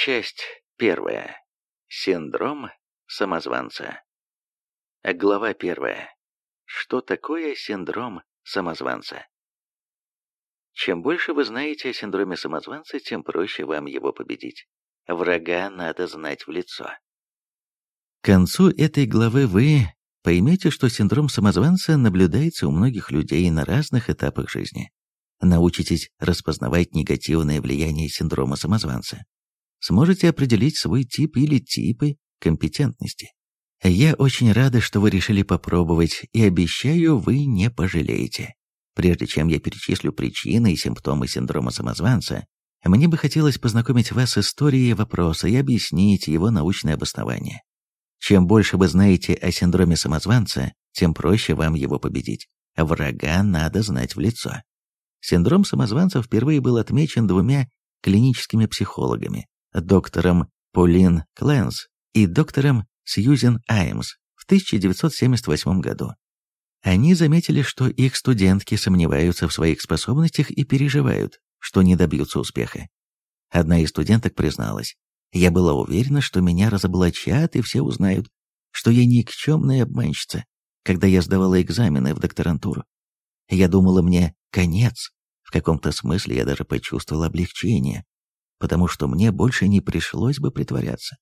Часть первая. Синдром самозванца. Глава первая. Что такое синдром самозванца? Чем больше вы знаете о синдроме самозванца, тем проще вам его победить. Врага надо знать в лицо. К концу этой главы вы поймете, что синдром самозванца наблюдается у многих людей на разных этапах жизни. Научитесь распознавать негативное влияние синдрома самозванца. Сможете определить свой тип или типы компетентности. Я очень рада, что вы решили попробовать, и обещаю, вы не пожалеете. Прежде чем я перечислю причины и симптомы синдрома самозванца, мне бы хотелось познакомить вас с историей вопроса и объяснить его научное обоснование. Чем больше вы знаете о синдроме самозванца, тем проще вам его победить. Врага надо знать в лицо. Синдром самозванца впервые был отмечен двумя клиническими психологами, доктором Полин Кленс и доктором Сьюзен Аймс в 1978 году. Они заметили, что их студентки сомневаются в своих способностях и переживают, что не добьются успеха. Одна из студенток призналась, «Я была уверена, что меня разоблачат и все узнают, что я никчемная обманщица, когда я сдавала экзамены в докторантуру. Я думала, мне конец. В каком-то смысле я даже почувствовал облегчение, потому что мне больше не пришлось бы притворяться.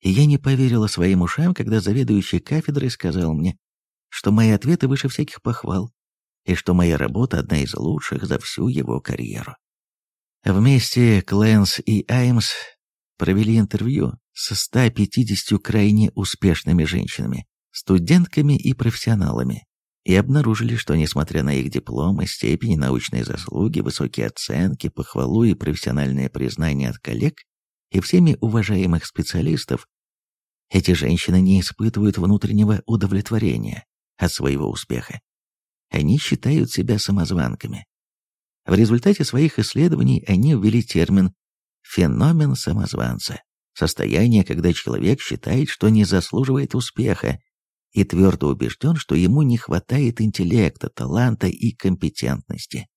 И я не поверила своим ушам, когда заведующий кафедрой сказал мне, что мои ответы выше всяких похвал, и что моя работа одна из лучших за всю его карьеру. Вместе Кленс и Аймс провели интервью с 150 крайне успешными женщинами, студентками и профессионалами, и обнаружили, что несмотря на их дипломы, степени научной заслуги, высокие оценки, похвалу и профессиональное признание от коллег и всеми уважаемых специалистов, эти женщины не испытывают внутреннего удовлетворения от своего успеха. Они считают себя самозванками. В результате своих исследований они ввели термин «феномен самозванца», состояние, когда человек считает, что не заслуживает успеха и твердо убежден, что ему не хватает интеллекта, таланта и компетентности.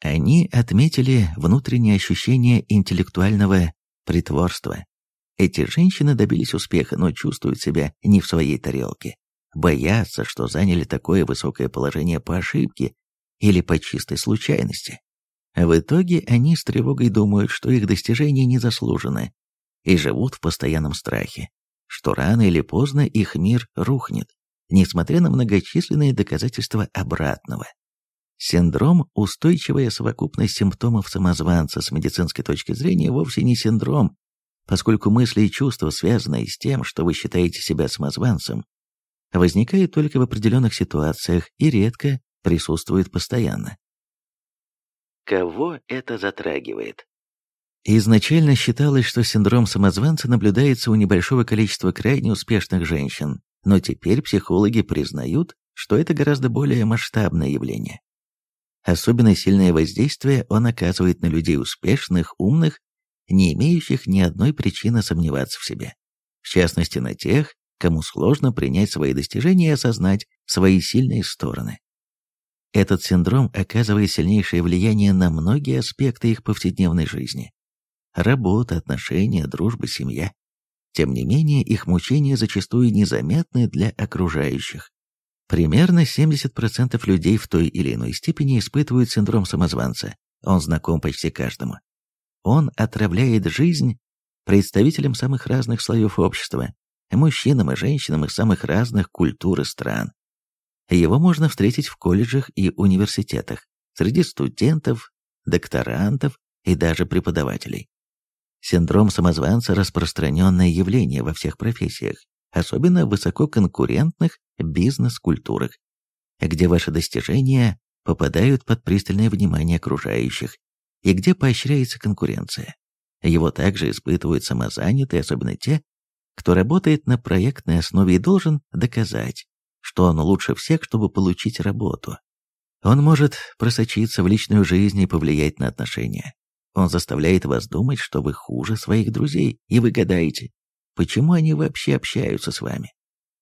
Они отметили внутреннее ощущение интеллектуального притворства. Эти женщины добились успеха, но чувствуют себя не в своей тарелке. Боятся, что заняли такое высокое положение по ошибке или по чистой случайности. В итоге они с тревогой думают, что их достижения не заслужены, и живут в постоянном страхе, что рано или поздно их мир рухнет, несмотря на многочисленные доказательства обратного. Синдром – устойчивая совокупность симптомов самозванца с медицинской точки зрения вовсе не синдром, поскольку мысли и чувства, связанные с тем, что вы считаете себя самозванцем, возникают только в определенных ситуациях и редко присутствуют постоянно. Кого это затрагивает? Изначально считалось, что синдром самозванца наблюдается у небольшого количества крайне успешных женщин, но теперь психологи признают, что это гораздо более масштабное явление. Особенно сильное воздействие он оказывает на людей успешных, умных, не имеющих ни одной причины сомневаться в себе. В частности, на тех, кому сложно принять свои достижения и осознать свои сильные стороны. Этот синдром оказывает сильнейшее влияние на многие аспекты их повседневной жизни работа, отношения, дружба, семья. Тем не менее, их мучения зачастую незаметны для окружающих. Примерно 70% людей в той или иной степени испытывают синдром самозванца. Он знаком почти каждому. Он отравляет жизнь представителям самых разных слоев общества, мужчинам и женщинам из самых разных культур и стран. Его можно встретить в колледжах и университетах, среди студентов, докторантов и даже преподавателей. Синдром самозванца – распространенное явление во всех профессиях, особенно в высококонкурентных бизнес-культурах, где ваши достижения попадают под пристальное внимание окружающих и где поощряется конкуренция. Его также испытывают самозанятые, особенно те, кто работает на проектной основе и должен доказать, что он лучше всех, чтобы получить работу. Он может просочиться в личную жизнь и повлиять на отношения. Он заставляет вас думать, что вы хуже своих друзей, и вы гадаете, почему они вообще общаются с вами.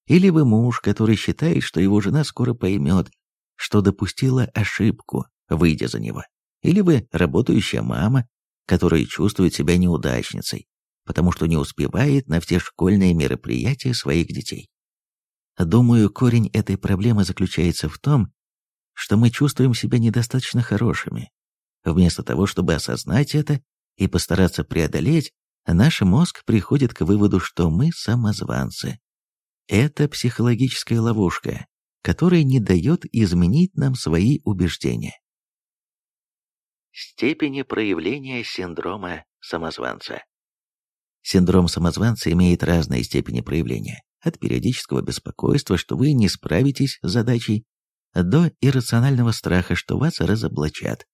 Или вы муж, который считает, что его жена скоро поймет, что допустила ошибку, выйдя за него. Или вы работающая мама, которая чувствует себя неудачницей, потому что не успевает на все школьные мероприятия своих детей. Думаю, корень этой проблемы заключается в том, что мы чувствуем себя недостаточно хорошими. Вместо того, чтобы осознать это и постараться преодолеть, наш мозг приходит к выводу, что мы самозванцы. Это психологическая ловушка, которая не дает изменить нам свои убеждения. Степени проявления синдрома самозванца. Синдром самозванца имеет разные степени проявления, от периодического беспокойства, что вы не справитесь с задачей, до иррационального страха, что вас разоблачат.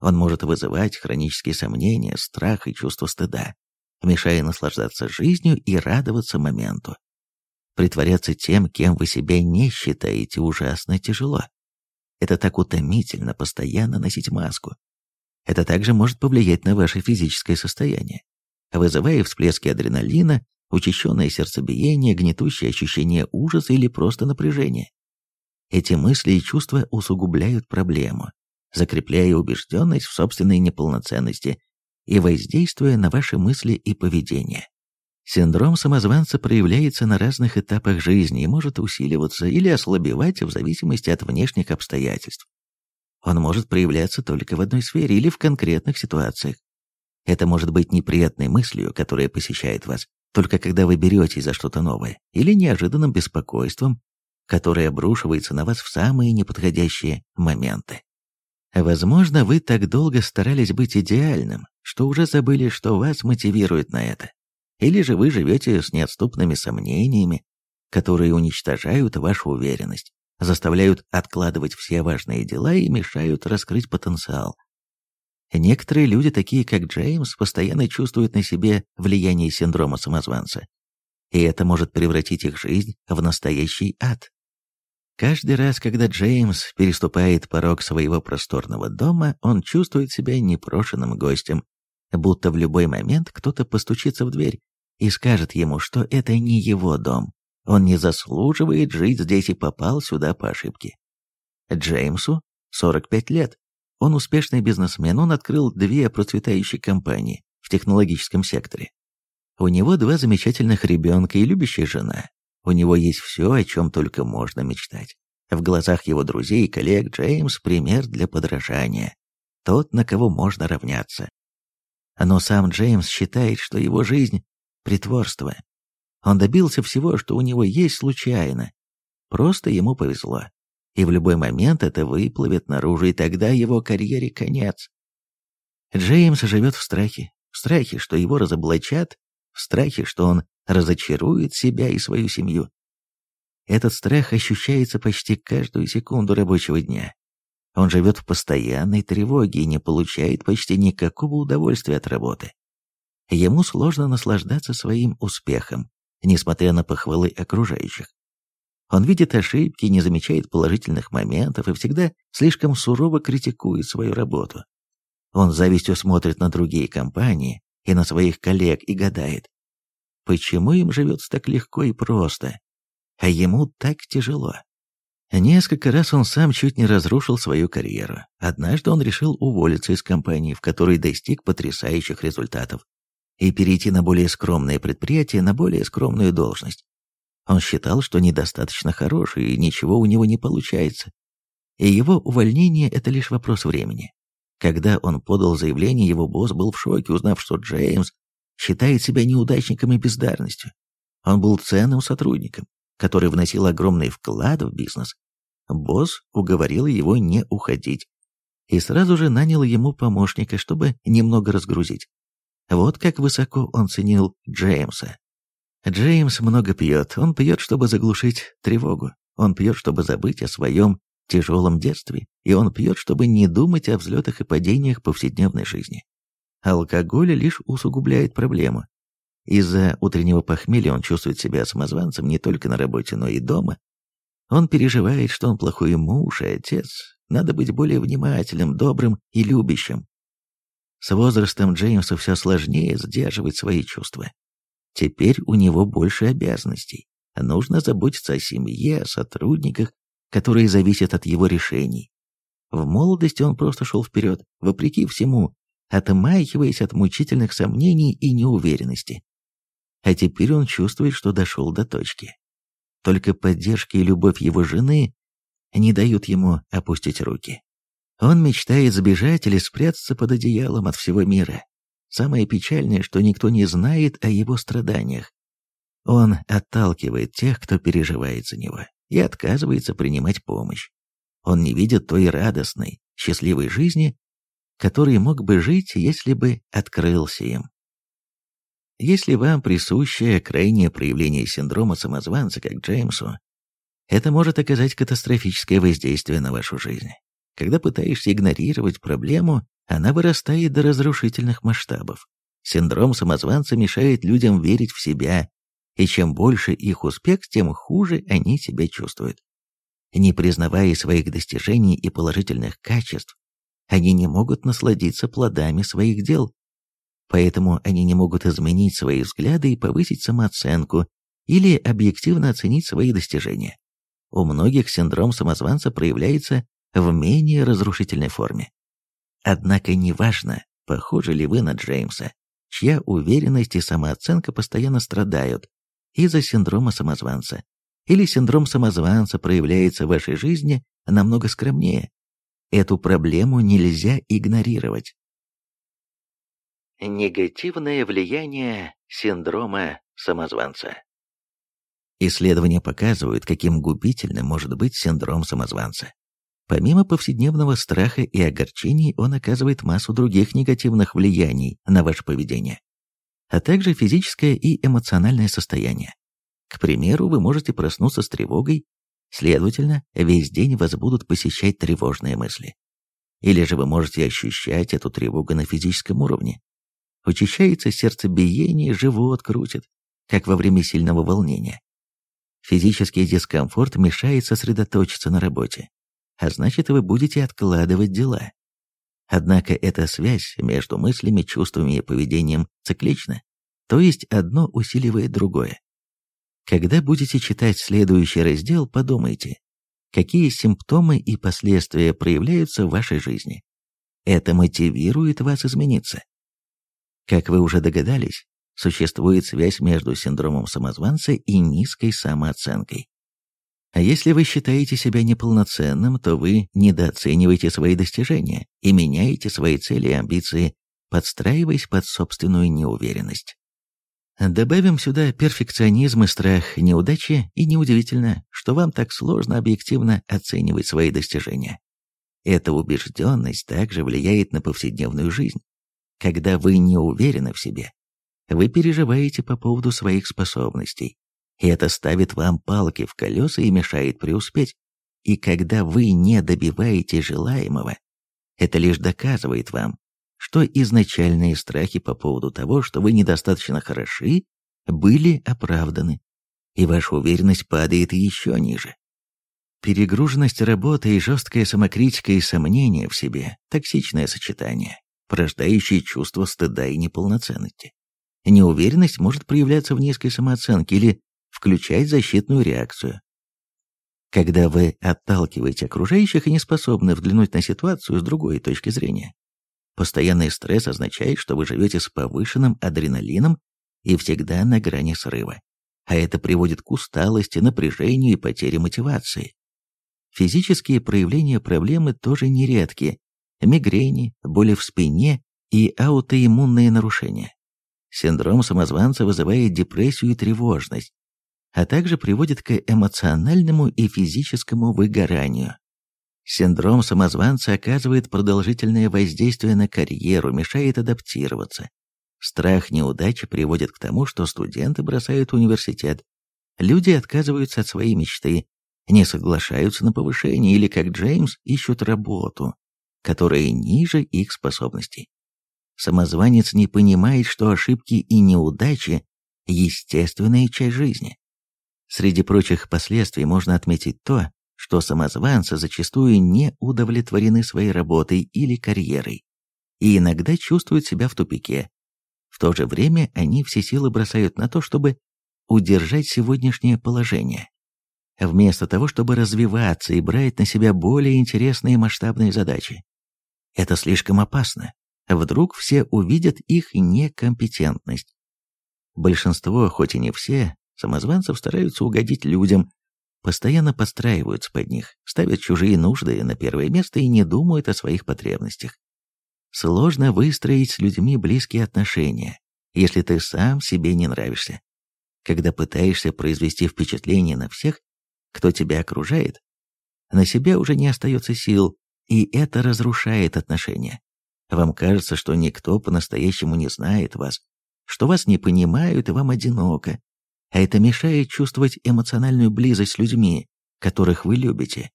Он может вызывать хронические сомнения, страх и чувство стыда, мешая наслаждаться жизнью и радоваться моменту. Притворяться тем, кем вы себя не считаете, ужасно тяжело. Это так утомительно постоянно носить маску. Это также может повлиять на ваше физическое состояние, вызывая всплески адреналина, учащенное сердцебиение, гнетущее ощущение ужаса или просто напряжение. Эти мысли и чувства усугубляют проблему, закрепляя убежденность в собственной неполноценности и воздействуя на ваши мысли и поведение. Синдром самозванца проявляется на разных этапах жизни и может усиливаться или ослабевать в зависимости от внешних обстоятельств. Он может проявляться только в одной сфере или в конкретных ситуациях. Это может быть неприятной мыслью, которая посещает вас, только когда вы беретесь за что-то новое, или неожиданным беспокойством, которое обрушивается на вас в самые неподходящие моменты. Возможно, вы так долго старались быть идеальным, что уже забыли, что вас мотивирует на это. Или же вы живете с неотступными сомнениями, которые уничтожают вашу уверенность, заставляют откладывать все важные дела и мешают раскрыть потенциал. Некоторые люди, такие как Джеймс, постоянно чувствуют на себе влияние синдрома самозванца, и это может превратить их жизнь в настоящий ад. Каждый раз, когда Джеймс переступает порог своего просторного дома, он чувствует себя непрошенным гостем, будто в любой момент кто-то постучится в дверь и скажет ему, что это не его дом, он не заслуживает жить здесь и попал сюда по ошибке. Джеймсу 45 лет. Он успешный бизнесмен, он открыл две процветающие компании в технологическом секторе. У него два замечательных ребенка и любящая жена. У него есть все, о чем только можно мечтать. В глазах его друзей и коллег Джеймс – пример для подражания. Тот, на кого можно равняться. Но сам Джеймс считает, что его жизнь – притворство, он добился всего, что у него есть случайно. Просто ему повезло. И в любой момент это выплывет наружу, и тогда его карьере конец. Джеймс живет в страхе. В страхе, что его разоблачат, в страхе, что он разочарует себя и свою семью. Этот страх ощущается почти каждую секунду рабочего дня. Он живет в постоянной тревоге и не получает почти никакого удовольствия от работы. Ему сложно наслаждаться своим успехом, несмотря на похвалы окружающих. Он видит ошибки, не замечает положительных моментов и всегда слишком сурово критикует свою работу. Он завистью смотрит на другие компании и на своих коллег и гадает, почему им живется так легко и просто, а ему так тяжело. Несколько раз он сам чуть не разрушил свою карьеру. Однажды он решил уволиться из компании, в которой достиг потрясающих результатов и перейти на более скромное предприятие, на более скромную должность. Он считал, что недостаточно хорош и ничего у него не получается. И его увольнение – это лишь вопрос времени. Когда он подал заявление, его босс был в шоке, узнав, что Джеймс считает себя неудачником и бездарностью. Он был ценным сотрудником, который вносил огромный вклад в бизнес. Босс уговорил его не уходить и сразу же нанял ему помощника, чтобы немного разгрузить. Вот как высоко он ценил Джеймса. Джеймс много пьет. Он пьет, чтобы заглушить тревогу. Он пьет, чтобы забыть о своем тяжелом детстве. И он пьет, чтобы не думать о взлетах и падениях повседневной жизни. Алкоголь лишь усугубляет проблему. Из-за утреннего похмелья он чувствует себя самозванцем не только на работе, но и дома. Он переживает, что он плохой муж и отец. Надо быть более внимательным, добрым и любящим. С возрастом Джеймсу все сложнее сдерживать свои чувства. Теперь у него больше обязанностей. Нужно заботиться о семье, о сотрудниках, которые зависят от его решений. В молодости он просто шел вперед, вопреки всему, отмахиваясь от мучительных сомнений и неуверенности. А теперь он чувствует, что дошел до точки. Только поддержка и любовь его жены не дают ему опустить руки. Он мечтает сбежать или спрятаться под одеялом от всего мира. Самое печальное, что никто не знает о его страданиях. Он отталкивает тех, кто переживает за него, и отказывается принимать помощь. Он не видит той радостной, счастливой жизни, которой мог бы жить, если бы открылся им. Если вам присуще крайнее проявление синдрома самозванца, как Джеймсу, это может оказать катастрофическое воздействие на вашу жизнь. Когда пытаешься игнорировать проблему, она вырастает до разрушительных масштабов. Синдром самозванца мешает людям верить в себя, и чем больше их успех, тем хуже они себя чувствуют. Не признавая своих достижений и положительных качеств, они не могут насладиться плодами своих дел. Поэтому они не могут изменить свои взгляды и повысить самооценку или объективно оценить свои достижения. У многих синдром самозванца проявляется в менее разрушительной форме. Однако неважно, похожи ли вы на Джеймса, чья уверенность и самооценка постоянно страдают из-за синдрома самозванца, или синдром самозванца проявляется в вашей жизни намного скромнее. Эту проблему нельзя игнорировать. Негативное влияние синдрома самозванца. Исследования показывают, каким губительным может быть синдром самозванца. Помимо повседневного страха и огорчений, он оказывает массу других негативных влияний на ваше поведение, а также физическое и эмоциональное состояние. К примеру, вы можете проснуться с тревогой, следовательно, весь день вас будут посещать тревожные мысли. Или же вы можете ощущать эту тревогу на физическом уровне. Учащается сердцебиение, живот крутит, как во время сильного волнения. Физический дискомфорт мешает сосредоточиться на работе, а значит, вы будете откладывать дела. Однако эта связь между мыслями, чувствами и поведением циклична, то есть одно усиливает другое. Когда будете читать следующий раздел, подумайте, какие симптомы и последствия проявляются в вашей жизни. Это мотивирует вас измениться. Как вы уже догадались, существует связь между синдромом самозванца и низкой самооценкой. А если вы считаете себя неполноценным, то вы недооцениваете свои достижения и меняете свои цели и амбиции, подстраиваясь под собственную неуверенность. Добавим сюда перфекционизм и страх неудачи, и неудивительно, что вам так сложно объективно оценивать свои достижения. Эта убежденность также влияет на повседневную жизнь. Когда вы не уверены в себе, вы переживаете по поводу своих способностей, и это ставит вам палки в колеса и мешает преуспеть. И когда вы не добиваете желаемого, это лишь доказывает вам, что изначальные страхи по поводу того, что вы недостаточно хороши, были оправданы, и ваша уверенность падает еще ниже. Перегруженность работы и жесткая самокритика и сомнения в себе – токсичное сочетание, порождающее чувство стыда и неполноценности. Неуверенность может проявляться в низкой самооценке или включать защитную реакцию. Когда вы отталкиваете окружающих и не способны взглянуть на ситуацию с другой точки зрения. Постоянный стресс означает, что вы живете с повышенным адреналином и всегда на грани срыва. А это приводит к усталости, напряжению и потере мотивации. Физические проявления проблемы тоже нередки. Мигрени, боли в спине и аутоиммунные нарушения. Синдром самозванца вызывает депрессию и тревожность, а также приводит к эмоциональному и физическому выгоранию. Синдром самозванца оказывает продолжительное воздействие на карьеру, мешает адаптироваться. Страх неудачи приводит к тому, что студенты бросают университет, люди отказываются от своей мечты, не соглашаются на повышение или, как Джеймс, ищут работу, которая ниже их способностей. Самозванец не понимает, что ошибки и неудачи – естественная часть жизни. Среди прочих последствий можно отметить то, что самозванцы зачастую не удовлетворены своей работой или карьерой и иногда чувствуют себя в тупике. В то же время они все силы бросают на то, чтобы удержать сегодняшнее положение. Вместо того, чтобы развиваться и брать на себя более интересные масштабные задачи. Это слишком опасно вдруг все увидят их некомпетентность. Большинство, хоть и не все, самозванцев стараются угодить людям, постоянно подстраиваются под них, ставят чужие нужды на первое место и не думают о своих потребностях. Сложно выстроить с людьми близкие отношения, если ты сам себе не нравишься. Когда пытаешься произвести впечатление на всех, кто тебя окружает, на себя уже не остается сил, и это разрушает отношения. Вам кажется, что никто по-настоящему не знает вас, что вас не понимают и вам одиноко, а это мешает чувствовать эмоциональную близость с людьми, которых вы любите.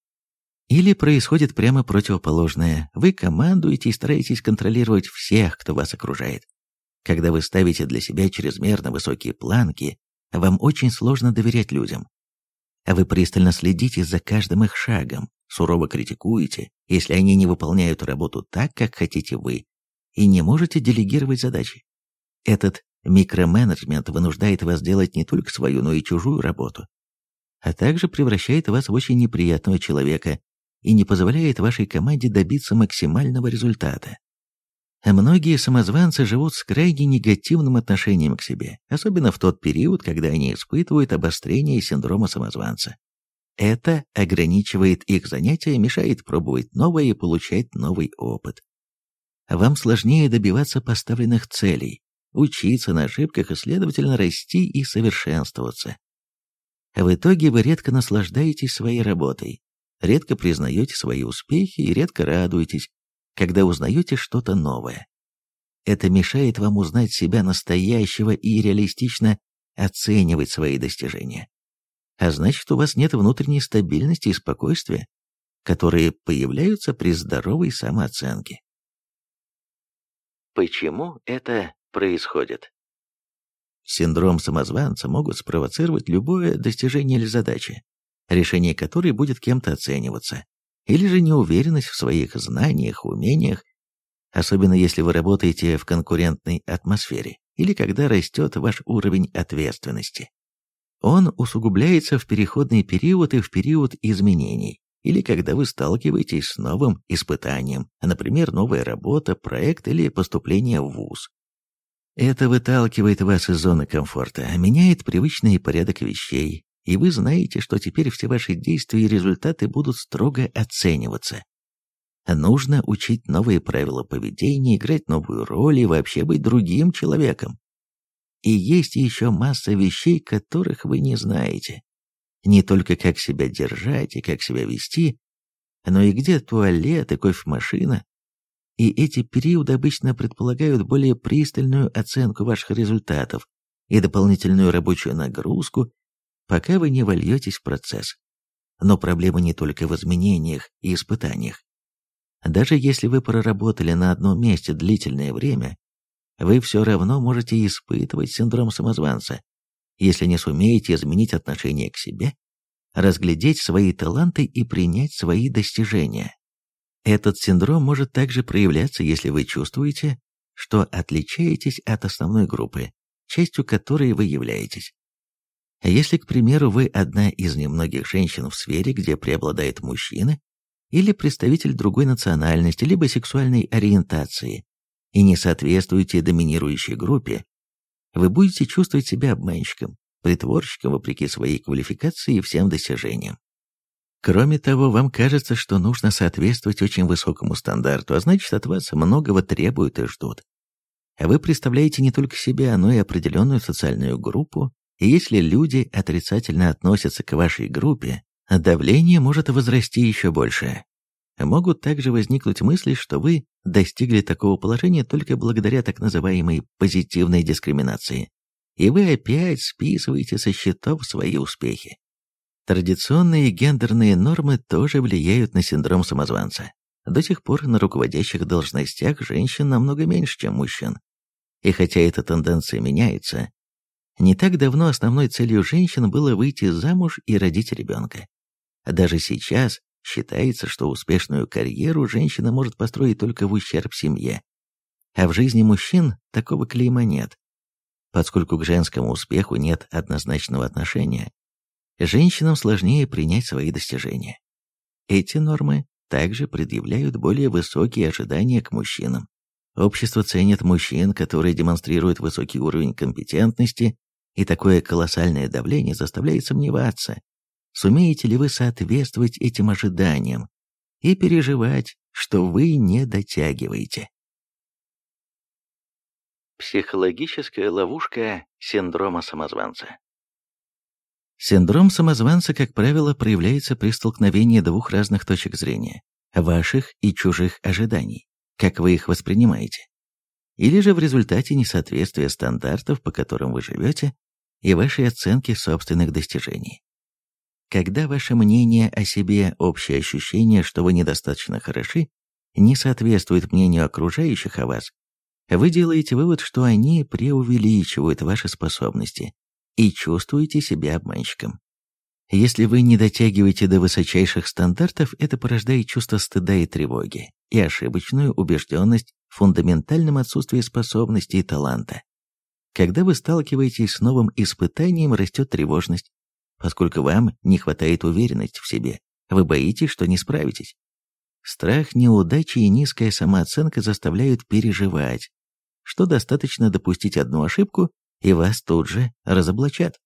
Или происходит прямо противоположное. Вы командуете и стараетесь контролировать всех, кто вас окружает. Когда вы ставите для себя чрезмерно высокие планки, вам очень сложно доверять людям. А вы пристально следите за каждым их шагом, сурово критикуете, если они не выполняют работу так, как хотите вы, и не можете делегировать задачи. Этот микроменеджмент вынуждает вас делать не только свою, но и чужую работу, а также превращает вас в очень неприятного человека и не позволяет вашей команде добиться максимального результата. Многие самозванцы живут с крайне негативным отношением к себе, особенно в тот период, когда они испытывают обострение синдрома самозванца. Это ограничивает их занятия, мешает пробовать новое и получать новый опыт. Вам сложнее добиваться поставленных целей, учиться на ошибках и, следовательно, расти и совершенствоваться. В итоге вы редко наслаждаетесь своей работой, редко признаете свои успехи и редко радуетесь, когда узнаете что-то новое. Это мешает вам узнать себя настоящего и реалистично оценивать свои достижения. А значит, у вас нет внутренней стабильности и спокойствия, которые появляются при здоровой самооценке. Почему это происходит? Синдром самозванца могут спровоцировать любое достижение или задача, решение которой будет кем-то оцениваться, или же неуверенность в своих знаниях, умениях, особенно если вы работаете в конкурентной атмосфере или когда растет ваш уровень ответственности. Он усугубляется в переходный период и в период изменений, или когда вы сталкиваетесь с новым испытанием, например, новая работа, проект или поступление в ВУЗ. Это выталкивает вас из зоны комфорта, меняет привычный порядок вещей, и вы знаете, что теперь все ваши действия и результаты будут строго оцениваться. Нужно учить новые правила поведения, играть новую роль и вообще быть другим человеком. И есть еще масса вещей, которых вы не знаете. Не только как себя держать и как себя вести, но и где туалет и кофемашина. И эти периоды обычно предполагают более пристальную оценку ваших результатов и дополнительную рабочую нагрузку пока вы не вольетесь в процесс. Но проблема не только в изменениях и испытаниях. Даже если вы проработали на одном месте длительное время, вы все равно можете испытывать синдром самозванца, если не сумеете изменить отношение к себе, разглядеть свои таланты и принять свои достижения. Этот синдром может также проявляться, если вы чувствуете, что отличаетесь от основной группы, частью которой вы являетесь. Если, к примеру, вы одна из немногих женщин в сфере, где преобладает мужчина, или представитель другой национальности, либо сексуальной ориентации, и не соответствуете доминирующей группе, вы будете чувствовать себя обманщиком, притворщиком вопреки своей квалификации и всем достижениям. Кроме того, вам кажется, что нужно соответствовать очень высокому стандарту, а значит, от вас многого требуют и ждут. Вы представляете не только себя, но и определенную социальную группу, и если люди отрицательно относятся к вашей группе, давление может возрасти еще больше. Могут также возникнуть мысли, что вы достигли такого положения только благодаря так называемой позитивной дискриминации, и вы опять списываете со счетов свои успехи. Традиционные гендерные нормы тоже влияют на синдром самозванца. До сих пор на руководящих должностях женщин намного меньше, чем мужчин. И хотя эта тенденция меняется, не так давно основной целью женщин было выйти замуж и родить ребенка. Даже сейчас считается, что успешную карьеру женщина может построить только в ущерб семье. А в жизни мужчин такого клейма нет. Поскольку к женскому успеху нет однозначного отношения, женщинам сложнее принять свои достижения. Эти нормы также предъявляют более высокие ожидания к мужчинам. Общество ценит мужчин, которые демонстрируют высокий уровень компетентности, и такое колоссальное давление заставляет сомневаться, сумеете ли вы соответствовать этим ожиданиям и переживать, что вы не дотягиваете. Психологическая ловушка синдрома самозванца. Синдром самозванца, как правило, проявляется при столкновении двух разных точек зрения – ваших и чужих ожиданий, как вы их воспринимаете, или же в результате несоответствия стандартов, по которым вы живете, и вашей оценки собственных достижений. Когда ваше мнение о себе, общее ощущение, что вы недостаточно хороши, не соответствует мнению окружающих о вас, вы делаете вывод, что они преувеличивают ваши способности и чувствуете себя обманщиком. Если вы не дотягиваете до высочайших стандартов, это порождает чувство стыда и тревоги и ошибочную убежденность в фундаментальном отсутствии способностей и таланта. Когда вы сталкиваетесь с новым испытанием, растет тревожность, поскольку вам не хватает уверенности в себе, вы боитесь, что не справитесь. Страх неудачи и низкая самооценка заставляют переживать, что достаточно допустить одну ошибку, и вас тут же разоблачат.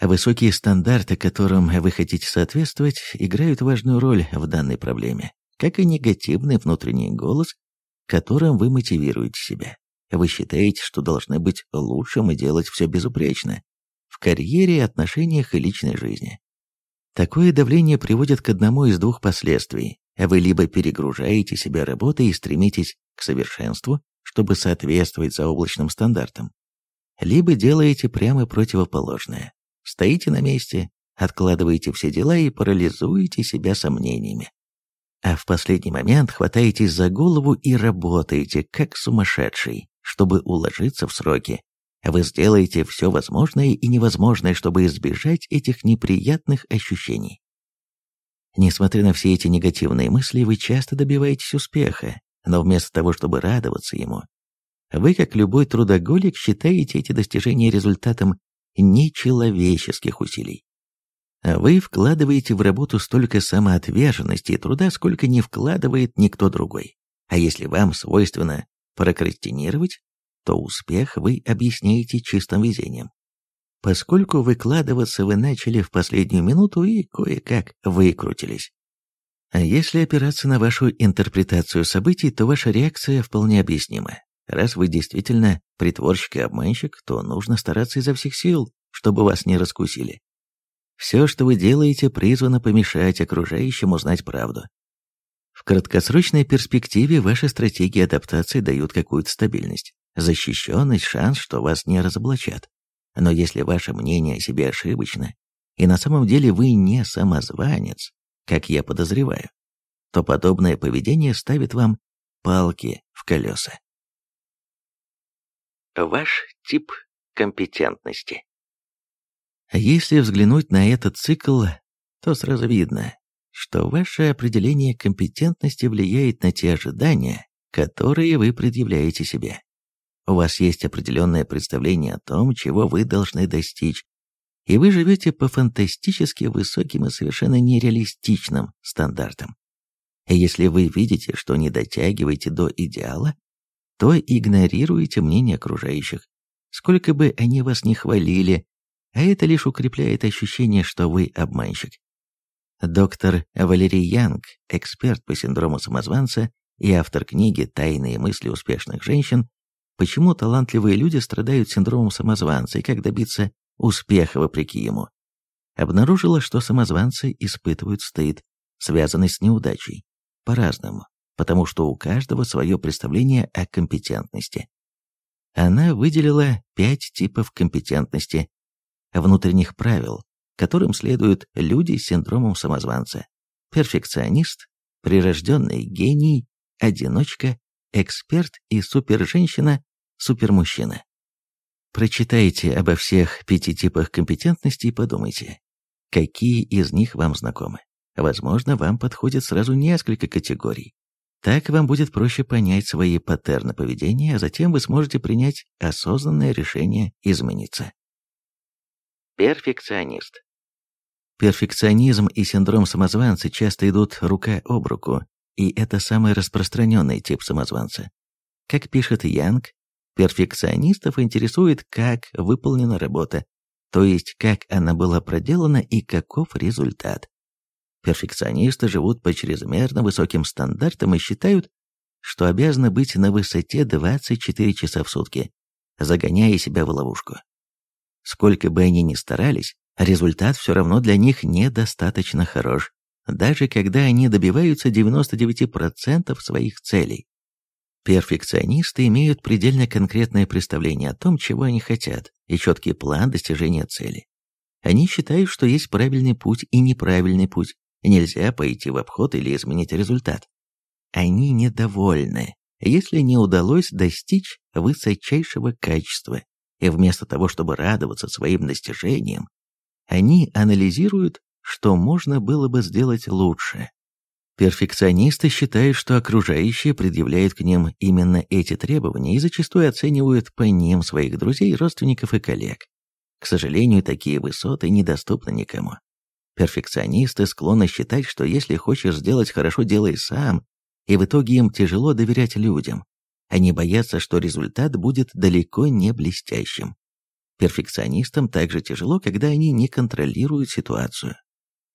Высокие стандарты, которым вы хотите соответствовать, играют важную роль в данной проблеме, как и негативный внутренний голос, которым вы мотивируете себя. Вы считаете, что должны быть лучшим и делать все безупречно в карьере, отношениях и личной жизни. Такое давление приводит к одному из двух последствий. Вы либо перегружаете себя работой и стремитесь к совершенству, чтобы соответствовать заоблачным стандартам, либо делаете прямо противоположное. Стоите на месте, откладываете все дела и парализуете себя сомнениями. А в последний момент хватаетесь за голову и работаете, как сумасшедший, чтобы уложиться в сроки. Вы сделаете все возможное и невозможное, чтобы избежать этих неприятных ощущений. Несмотря на все эти негативные мысли, вы часто добиваетесь успеха, но вместо того, чтобы радоваться ему, вы, как любой трудоголик, считаете эти достижения результатом нечеловеческих усилий. Вы вкладываете в работу столько самоотверженности и труда, сколько не вкладывает никто другой. А если вам свойственно прокрастинировать, то успех вы объясняете чистым везением. Поскольку выкладываться вы начали в последнюю минуту и кое-как выкрутились. А если опираться на вашу интерпретацию событий, то ваша реакция вполне объяснима. Раз вы действительно притворщик и обманщик, то нужно стараться изо всех сил, чтобы вас не раскусили. Все, что вы делаете, призвано помешать окружающим узнать правду. В краткосрочной перспективе ваши стратегии адаптации дают какую-то стабильность, защищенность, шанс, что вас не разоблачат. Но если ваше мнение о себе ошибочно, и на самом деле вы не самозванец, как я подозреваю, то подобное поведение ставит вам палки в колеса. Ваш тип компетентности. Если взглянуть на этот цикл, то сразу видно, что ваше определение компетентности влияет на те ожидания, которые вы предъявляете себе. У вас есть определенное представление о том, чего вы должны достичь, и вы живете по фантастически высоким и совершенно нереалистичным стандартам. Если вы видите, что не дотягиваете до идеала, то игнорируете мнение окружающих, сколько бы они вас ни хвалили а это лишь укрепляет ощущение, что вы обманщик. Доктор Валерий Янг, эксперт по синдрому самозванца и автор книги «Тайные мысли успешных женщин», почему талантливые люди страдают синдромом самозванца и как добиться успеха вопреки ему, обнаружила, что самозванцы испытывают стыд, связанный с неудачей, по-разному, потому что у каждого свое представление о компетентности. Она выделила пять типов компетентности, внутренних правил, которым следуют люди с синдромом самозванца. Перфекционист, прирожденный гений, одиночка, эксперт и суперженщина, супермужчина. Прочитайте обо всех пяти типах компетентности и подумайте, какие из них вам знакомы. Возможно, вам подходит сразу несколько категорий. Так вам будет проще понять свои паттерны поведения, а затем вы сможете принять осознанное решение измениться. Перфекционист. Перфекционизм и синдром самозванца часто идут рука об руку, и это самый распространенный тип самозванца. Как пишет Янг, перфекционистов интересует, как выполнена работа, то есть как она была проделана и каков результат. Перфекционисты живут по чрезмерно высоким стандартам и считают, что обязаны быть на высоте 24 часа в сутки, загоняя себя в ловушку. Сколько бы они ни старались, результат все равно для них недостаточно хорош, даже когда они добиваются 99% своих целей. Перфекционисты имеют предельно конкретное представление о том, чего они хотят, и четкий план достижения цели. Они считают, что есть правильный путь и неправильный путь, нельзя пойти в обход или изменить результат. Они недовольны, если не удалось достичь высочайшего качества, и вместо того, чтобы радоваться своим достижениям, они анализируют, что можно было бы сделать лучше. Перфекционисты считают, что окружающие предъявляют к ним именно эти требования и зачастую оценивают по ним своих друзей, родственников и коллег. К сожалению, такие высоты недоступны никому. Перфекционисты склонны считать, что если хочешь сделать хорошо, делай сам, и в итоге им тяжело доверять людям. Они боятся, что результат будет далеко не блестящим. Перфекционистам также тяжело, когда они не контролируют ситуацию.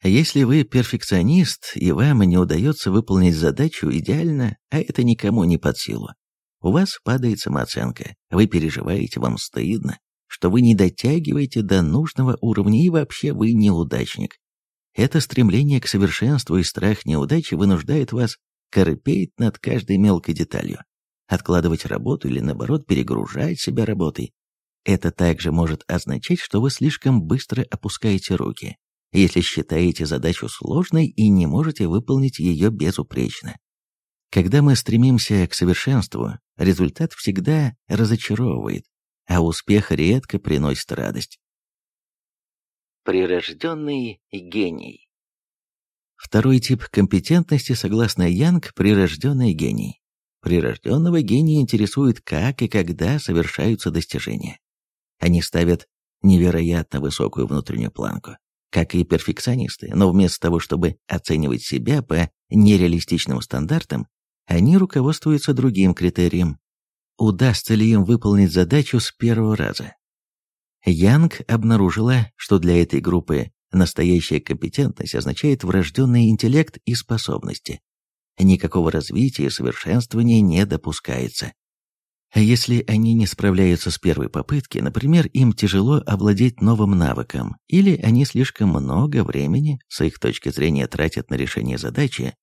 Если вы перфекционист, и вам не удается выполнить задачу идеально, а это никому не под силу, у вас падает самооценка, вы переживаете, вам стыдно, что вы не дотягиваете до нужного уровня и вообще вы неудачник. Это стремление к совершенству и страх неудачи вынуждает вас корпеть над каждой мелкой деталью, откладывать работу или, наоборот, перегружать себя работой. Это также может означать, что вы слишком быстро опускаете руки, если считаете задачу сложной и не можете выполнить ее безупречно. Когда мы стремимся к совершенству, результат всегда разочаровывает, а успех редко приносит радость. Прирожденный гений. Второй тип компетентности, согласно Янг, прирожденный гений. Прирожденного гения интересует, как и когда совершаются достижения. Они ставят невероятно высокую внутреннюю планку, как и перфекционисты, но вместо того, чтобы оценивать себя по нереалистичным стандартам, они руководствуются другим критерием. Удастся ли им выполнить задачу с первого раза? Янг обнаружила, что для этой группы настоящая компетентность означает врожденный интеллект и способности. Никакого развития и совершенствования не допускается. Если они не справляются с первой попытки, например, им тяжело овладеть новым навыком, или они слишком много времени, с их точки зрения, тратят на решение задачи,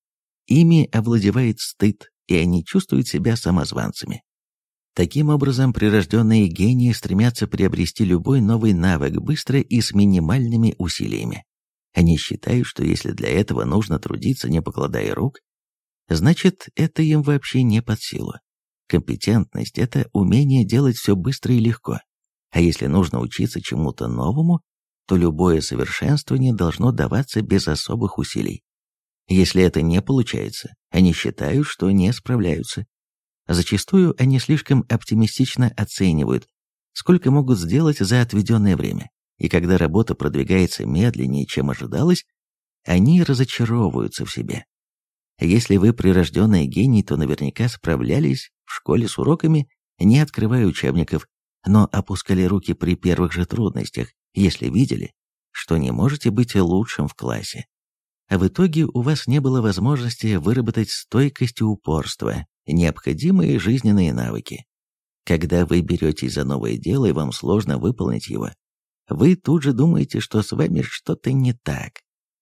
ими овладевает стыд, и они чувствуют себя самозванцами. Таким образом, прирожденные гении стремятся приобрести любой новый навык быстро и с минимальными усилиями. Они считают, что если для этого нужно трудиться, не покладая рук, значит, это им вообще не под силу. Компетентность – это умение делать все быстро и легко. А если нужно учиться чему-то новому, то любое совершенствование должно даваться без особых усилий. Если это не получается, они считают, что не справляются, Зачастую они слишком оптимистично оценивают, сколько могут сделать за отведенное время, и когда работа продвигается медленнее, чем ожидалось, они разочаровываются в себе. Если вы прирожденный гений, то наверняка справлялись в школе с уроками, не открывая учебников, но опускали руки при первых же трудностях, если видели, что не можете быть лучшим в классе. А в итоге у вас не было возможности выработать стойкость и упорство, необходимые жизненные навыки. Когда вы беретесь за новое дело и вам сложно выполнить его, вы тут же думаете, что с вами что-то не так.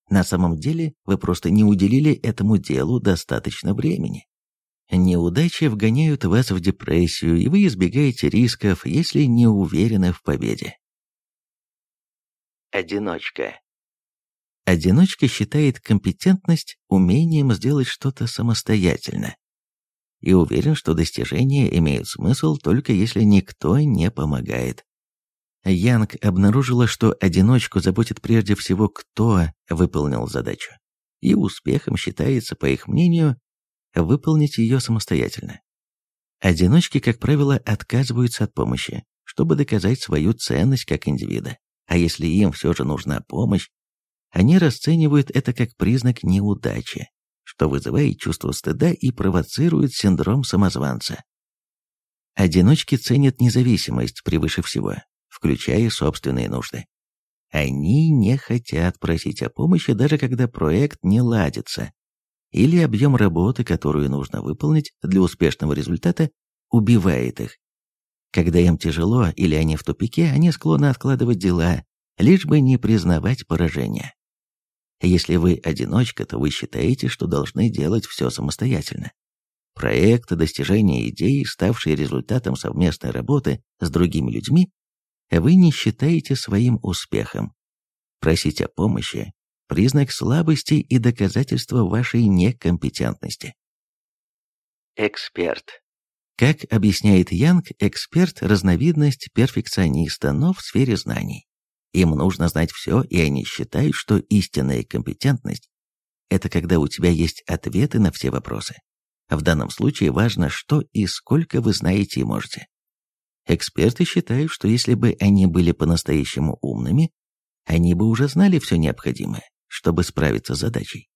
На самом деле вы просто не уделили этому делу достаточно времени. Неудачи вгоняют вас в депрессию, и вы избегаете рисков, если не уверены в победе. Одиночка. Одиночка считает компетентность умением сделать что-то самостоятельно и уверен, что достижения имеют смысл только если никто не помогает. Янг обнаружила, что одиночку заботит прежде всего, кто выполнил задачу, и успехом считается, по их мнению, выполнить ее самостоятельно. Одиночки, как правило, отказываются от помощи, чтобы доказать свою ценность как индивида, а если им все же нужна помощь, они расценивают это как признак неудачи что вызывает чувство стыда и провоцирует синдром самозванца. Одиночки ценят независимость превыше всего, включая собственные нужды. Они не хотят просить о помощи, даже когда проект не ладится, или объем работы, которую нужно выполнить для успешного результата, убивает их. Когда им тяжело или они в тупике, они склонны откладывать дела, лишь бы не признавать поражение. Если вы одиночка, то вы считаете, что должны делать все самостоятельно. Проект, достижение идей, ставшие результатом совместной работы с другими людьми, вы не считаете своим успехом. Просить о помощи – признак слабости и доказательство вашей некомпетентности. Эксперт. Как объясняет Янг, эксперт – разновидность перфекциониста, но в сфере знаний. Им нужно знать все, и они считают, что истинная компетентность – это когда у тебя есть ответы на все вопросы. В данном случае важно, что и сколько вы знаете и можете. Эксперты считают, что если бы они были по-настоящему умными, они бы уже знали все необходимое, чтобы справиться с задачей.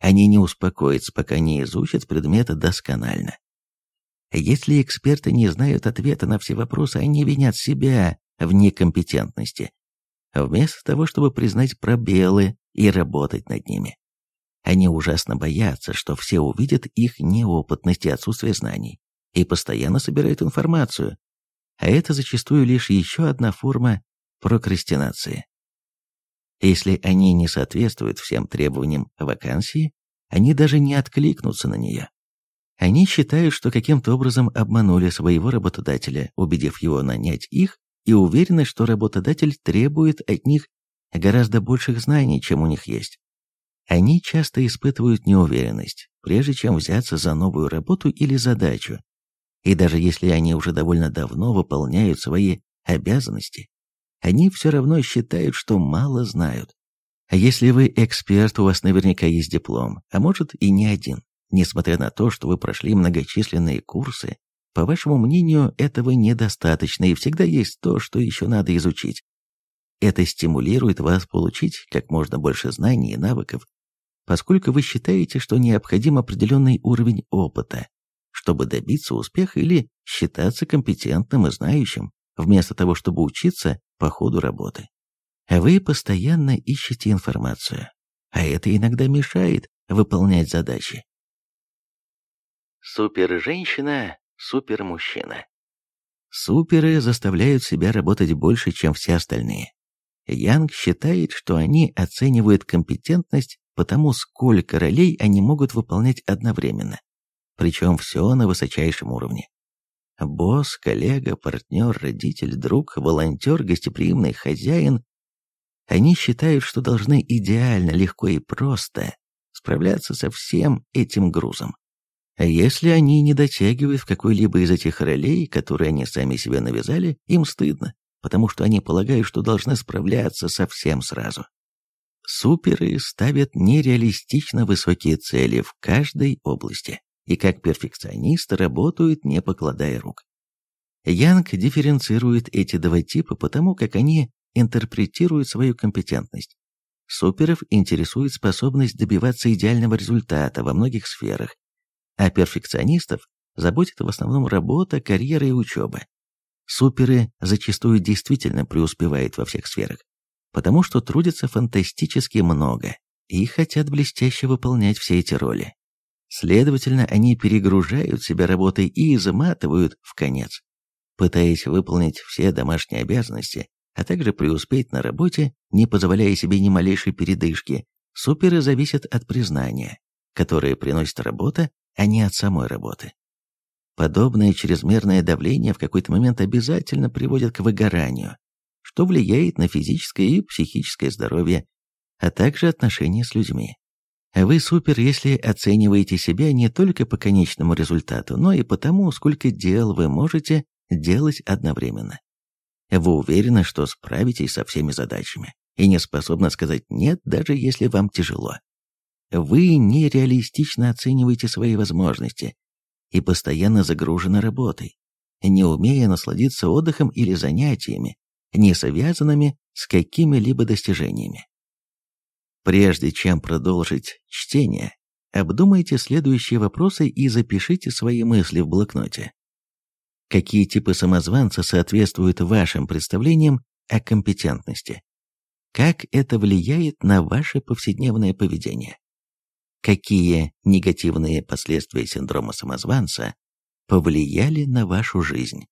Они не успокоятся, пока не изучат предмет досконально. Если эксперты не знают ответа на все вопросы, они винят себя в некомпетентности, вместо того, чтобы признать пробелы и работать над ними. Они ужасно боятся, что все увидят их неопытность и отсутствие знаний, и постоянно собирают информацию, а это зачастую лишь еще одна форма прокрастинации. Если они не соответствуют всем требованиям вакансии, они даже не откликнутся на нее. Они считают, что каким-то образом обманули своего работодателя, убедив его нанять их, и уверены, что работодатель требует от них гораздо больших знаний, чем у них есть. Они часто испытывают неуверенность, прежде чем взяться за новую работу или задачу. И даже если они уже довольно давно выполняют свои обязанности, они все равно считают, что мало знают. А если вы эксперт, у вас наверняка есть диплом, а может и не один. Несмотря на то, что вы прошли многочисленные курсы, по вашему мнению, этого недостаточно и всегда есть то, что еще надо изучить. Это стимулирует вас получить как можно больше знаний и навыков, поскольку вы считаете, что необходим определенный уровень опыта, чтобы добиться успеха или считаться компетентным и знающим, вместо того, чтобы учиться по ходу работы. А вы постоянно ищете информацию, а это иногда мешает выполнять задачи. Супер-женщина, супер-мужчина. Суперы заставляют себя работать больше, чем все остальные. Янг считает, что они оценивают компетентность потому, сколько ролей они могут выполнять одновременно. Причем все на высочайшем уровне. Босс, коллега, партнер, родитель, друг, волонтер, гостеприимный хозяин. Они считают, что должны идеально, легко и просто справляться со всем этим грузом. А если они не дотягивают в какой-либо из этих ролей, которые они сами себе навязали, им стыдно, потому что они полагают, что должны справляться со всем сразу. Суперы ставят нереалистично высокие цели в каждой области и как перфекционисты работают, не покладая рук. Янг дифференцирует эти два типа потому, как они интерпретируют свою компетентность. Суперов интересует способность добиваться идеального результата во многих сферах, а перфекционистов заботит в основном работа, карьера и учеба. Суперы зачастую действительно преуспевают во всех сферах, потому что трудятся фантастически много и хотят блестяще выполнять все эти роли. Следовательно, они перегружают себя работой и изматывают в конец. Пытаясь выполнить все домашние обязанности, а также преуспеть на работе, не позволяя себе ни малейшей передышки, суперы зависят от признания, которое приносит работа, а не от самой работы. Подобное чрезмерное давление в какой-то момент обязательно приводит к выгоранию, что влияет на физическое и психическое здоровье, а также отношения с людьми. Вы супер, если оцениваете себя не только по конечному результату, но и по тому, сколько дел вы можете делать одновременно. Вы уверены, что справитесь со всеми задачами и не способны сказать «нет», даже если вам тяжело. Вы нереалистично оцениваете свои возможности и постоянно загружены работой, не умея насладиться отдыхом или занятиями, не связанными с какими-либо достижениями. Прежде чем продолжить чтение, обдумайте следующие вопросы и запишите свои мысли в блокноте. какие типы самозванца соответствуют вашим представлениям о компетентности, как это влияет на ваше повседневное поведение, какие негативные последствия синдрома самозванца повлияли на вашу жизнь.